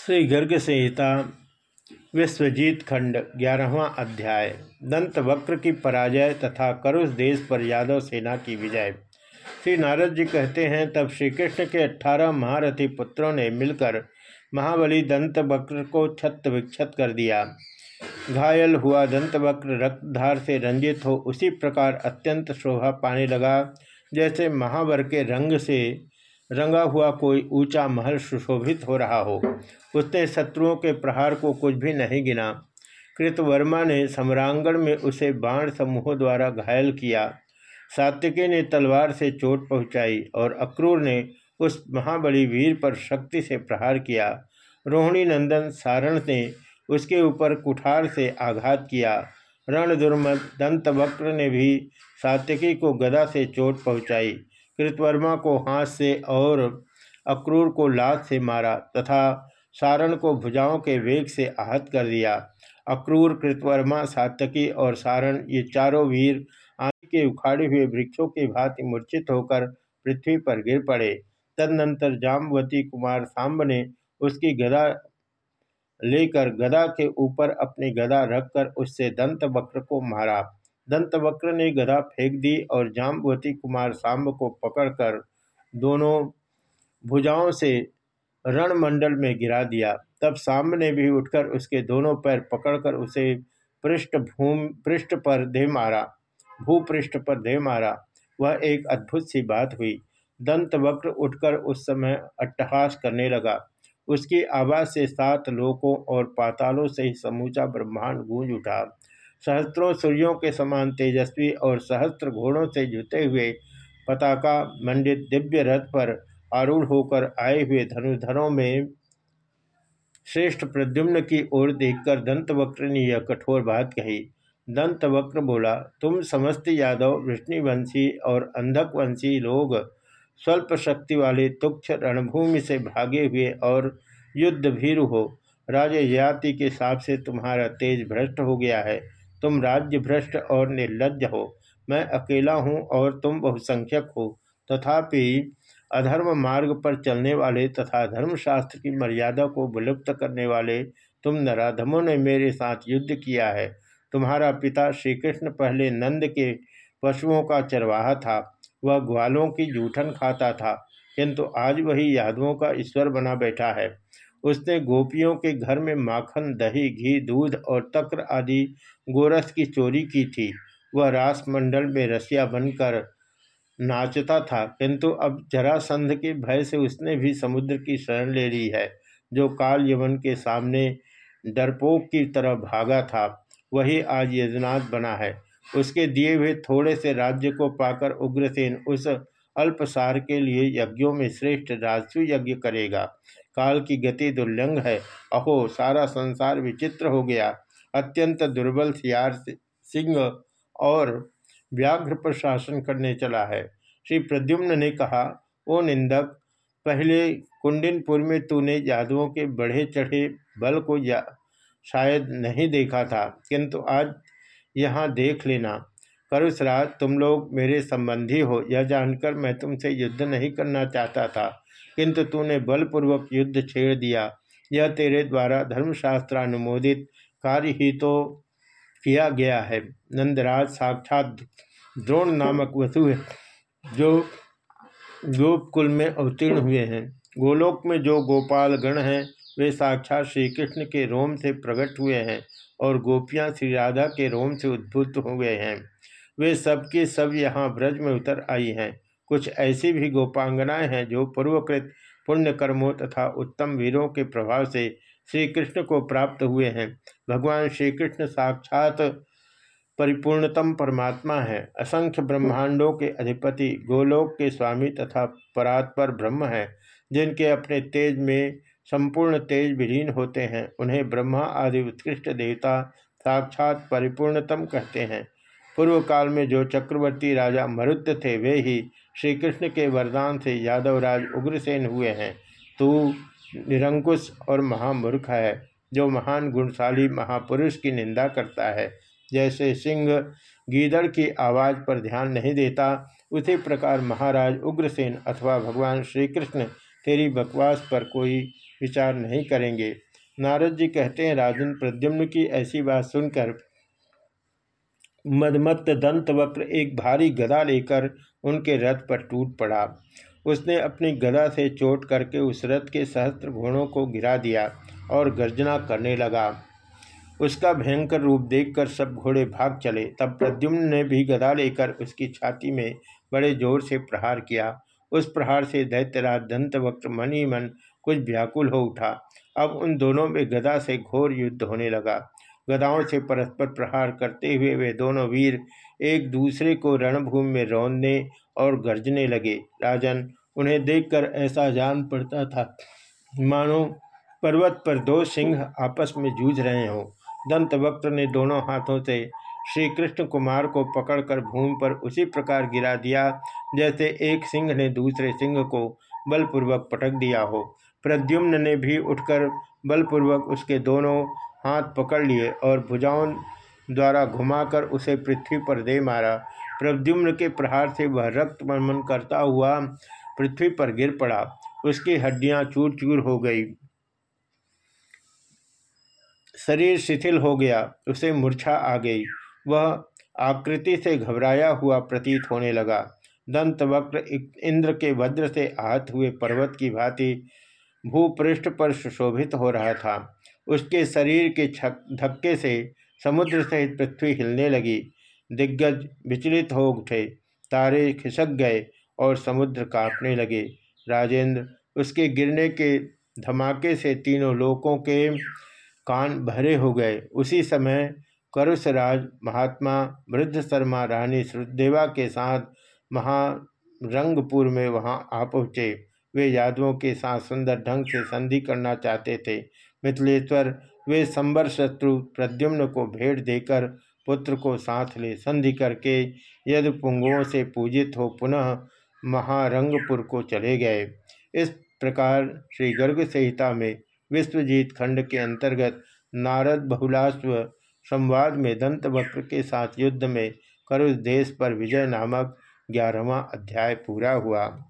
श्री गर्ग संहिता, विश्वजीत खंड, ग्यारहवा अध्याय, दंत वक्र की पराजय तथा करुष देश पर यादव सेना की विजय। श्री नारद जी कहते हैं, तब श्री कृष्ण के अठारह महारथी पुत्रों ने मिलकर महाबली दंत वक्र को छत विक्षत कर दिया। घायल हुआ दंत वक्र रक्तधार से रंजित हो उसी प्रकार अत्यंत शोभा पाने लगा, जैसे महावर के रंग से रंगा हुआ कोई ऊँचा महल सुशोभित हो रहा हो। उसने शत्रुओं के प्रहार को कुछ भी नहीं गिना। कृतवर्मा ने सम्रांगण में उसे बाण समूहों द्वारा घायल किया। सात्विकी ने तलवार से चोट पहुंचाई और अक्रूर ने उस महाबली वीर पर शक्ति से प्रहार किया। रोहिणी नंदन सारण ने उसके ऊपर कुठार से आघात किया। रण दुर्मद दंतवक्र ने भी सात्विकी को गदा से चोट पहुंचाई। कृतवर्मा को हाथ से और अक्रूर को लात से मारा तथा सारण को भुजाओं के वेग से आहत कर दिया। अक्रूर, कृतवर्मा, सातकी और सारण ये चारों वीर आदि के उखाड़े हुए वृक्षों के भांति मूर्छित होकर पृथ्वी पर गिर पड़े। तदनंतर जामवती कुमार सांब ने उसकी गदा लेकर गदा के ऊपर अपनी गदा रखकर उससे दंत वक्र को मारा। दंतवक्र ने गदा फेंक दी और जाम्बवती कुमार सांब को पकड़कर दोनों भुजाओं से रणमंडल में गिरा दिया। तब सांब ने भी उठकर उसके दोनों पैर पकड़कर उसे पृष्ठ भूमि, पृष्ठ पर दे मारा। भूपृष्ठ पर दे मारा। वह एक अद्भुत सी बात हुई। दंत वक्र उठकर उस समय अट्टहास करने लगा। उसकी आवाज़ से सात लोकों और पातालों से ही समूचा ब्रह्मांड गूंज उठा। सहस्त्रों सूर्यों के समान तेजस्वी और सहस्त्र घोड़ों से जुते हुए पताका मंडित दिव्य रथ पर आरूढ़ होकर आए हुए धनुधरों में श्रेष्ठ प्रद्युम्न की ओर देखकर दंतवक्र ने यह कठोर बात कही। दंतवक्र बोला, तुम समस्त यादव, विष्णुवंशी और अंधकवंशी लोग स्वल्प शक्ति वाले तुक्ष रणभूमि से भागे हुए और युद्ध भीरु हो। राजे जाति के हिसाब से तुम्हारा तेज भ्रष्ट हो गया है। तुम राज्य भ्रष्ट और निर्लज हो। मैं अकेला हूँ और तुम बहुसंख्यक हो। तथापि अधर्म मार्ग पर चलने वाले तथा धर्मशास्त्र की मर्यादा को विलुप्त करने वाले तुम नराधमों ने मेरे साथ युद्ध किया है। तुम्हारा पिता श्री कृष्ण पहले नंद के पशुओं का चरवाहा था। वह ग्वालों की जूठन खाता था, किंतु आज वही यादवों का ईश्वर बना बैठा है। उसने गोपियों के घर में माखन, दही, घी, दूध और तक्र आदि गोरस की चोरी की थी। वह रासमंडल में रसिया बनकर नाचता था, किंतु अब जरासंध के भय से उसने भी समुद्र की शरण ले ली है, जो काल यवन के सामने डरपोक की तरह भागा था। वही आज यजनाथ बना है। उसके दिए हुए थोड़े से राज्य को पाकर उग्रसेन उस अल्पसार के लिए यज्ञों में श्रेष्ठ राजस्व यज्ञ करेगा। काल की गति दुर्लंघ है। अहो, सारा संसार विचित्र हो गया। अत्यंत दुर्बल सियार सिंह और व्याघ्र पर शासन करने चला है। श्री प्रद्युम्न ने कहा, ओ निंदक, पहले कुंडिनपुर में तूने जादुओं के बढ़े चढ़े बल को या, शायद नहीं देखा था, किंतु आज यहाँ देख लेना। करुसराज तुम लोग मेरे संबंधी हो, यह जानकर मैं तुमसे युद्ध नहीं करना चाहता था। किंतु तूने बलपूर्वक युद्ध छेड़ दिया। यह तेरे द्वारा धर्मशास्त्रानुमोदित कार्य ही तो किया गया है। नंदराज साक्षात द्रोण नामक वसु है, जो गोपकुल में अवतीर्ण हुए हैं। गोलोक में जो गोपाल गण हैं, वे साक्षात श्री कृष्ण के रोम से प्रकट हुए हैं और गोपियाँ श्री राधा के रोम से उद्भुत हुए हैं। वे सबके सब यहाँ ब्रज में उतर आई हैं। कुछ ऐसी भी गोपांगनाएँ हैं जो पूर्वकृत पुण्य कर्मों तथा उत्तम वीरों के प्रभाव से श्री कृष्ण को प्राप्त हुए हैं। भगवान श्री कृष्ण साक्षात परिपूर्णतम परमात्मा है। असंख्य ब्रह्मांडों के अधिपति, गोलोक के स्वामी तथा परात्पर ब्रह्म हैं, जिनके अपने तेज में संपूर्ण तेज विलीन होते हैं। उन्हें ब्रह्मा आदि उत्कृष्ट देवता साक्षात परिपूर्णतम कहते हैं। पूर्व काल में जो चक्रवर्ती राजा मरुद्ध थे, वे ही श्री कृष्ण के वरदान से यादवराज उग्रसेन हुए हैं। तू निरंकुश और महामूर्ख है, जो महान गुणशाली महापुरुष की निंदा करता है। जैसे सिंह गीदड़ की आवाज़ पर ध्यान नहीं देता, उसी प्रकार महाराज उग्रसेन अथवा भगवान श्री कृष्ण तेरी बकवास पर कोई विचार नहीं करेंगे। नारद जी कहते हैं, राजन प्रद्युम्न की ऐसी बात सुनकर मदमत्त दंत वक्र एक भारी गदा लेकर उनके रथ पर टूट पड़ा। उसने अपनी गदा से चोट करके उस रथ के सहस्त्र घोड़ों को गिरा दिया और गर्जना करने लगा। उसका भयंकर रूप देखकर सब घोड़े भाग चले। तब प्रद्युम्न ने भी गदा लेकर उसकी छाती में बड़े ज़ोर से प्रहार किया। उस प्रहार से दैत्यराज दंत वक्त मन मन कुछ व्याकुल हो उठा। अब उन दोनों में गदा से घोर युद्ध होने लगा। गदाओं से परस्पर प्रहार करते हुए वे दोनों वीर एक दूसरे को रणभूमि में रौंदने और गर्जने लगे। राजन, उन्हें देखकर ऐसा जान पड़ता था, मानो पर्वत पर दो सिंह आपस में जूझ रहे हों। दंतवक्त ने दोनों हाथों से श्री कृष्ण कुमार को पकड़कर भूमि पर उसी प्रकार गिरा दिया, जैसे एक सिंह ने दूसरे सिंह को बलपूर्वक पटक दिया हो। प्रद्युम्न ने भी उठकर बलपूर्वक उसके दोनों हाथ पकड़ लिए और भुजाओं द्वारा घुमाकर उसे पृथ्वी पर दे मारा। प्रद्युम्न के प्रहार से वह रक्त मनमन करता हुआ पृथ्वी पर गिर पड़ा। उसकी हड्डियाँ चूर चूर हो गई। शरीर शिथिल हो गया। उसे मूर्छा आ गई। वह आकृति से घबराया हुआ प्रतीत होने लगा। दंत वक्र इंद्र के वज्र से आहत हुए पर्वत की भांति भूपृष्ठ पर सुशोभित हो रहा था। उसके शरीर के धक्के से समुद्र सहित पृथ्वी हिलने लगी। दिग्गज विचलित हो उठे। तारे खिसक गए और समुद्र काटने लगे। राजेंद्र, उसके गिरने के धमाके से तीनों लोकों के कान भरे हो गए। उसी समय करुषराज, महात्मा, वृद्ध शर्मा, रानी श्रुदेवा के साथ महारंगपुर में वहाँ आ पहुँचे। वे यादवों के साथ सुंदर ढंग से संधि करना चाहते थे। मिथिलेश्वर, वे संबर शत्रु प्रद्युम्न को भेंट देकर पुत्र को साथ ले संधि करके यदि पुंगों से पूजित हो पुनः महारंगपुर को चले गए। इस प्रकार श्री गर्ग संहिता में विश्वजीत खंड के अंतर्गत नारद बहुलाश्व संवाद में दंत वक्र के साथ युद्ध में करुष देश पर विजय नामक ग्यारहवा अध्याय पूरा हुआ।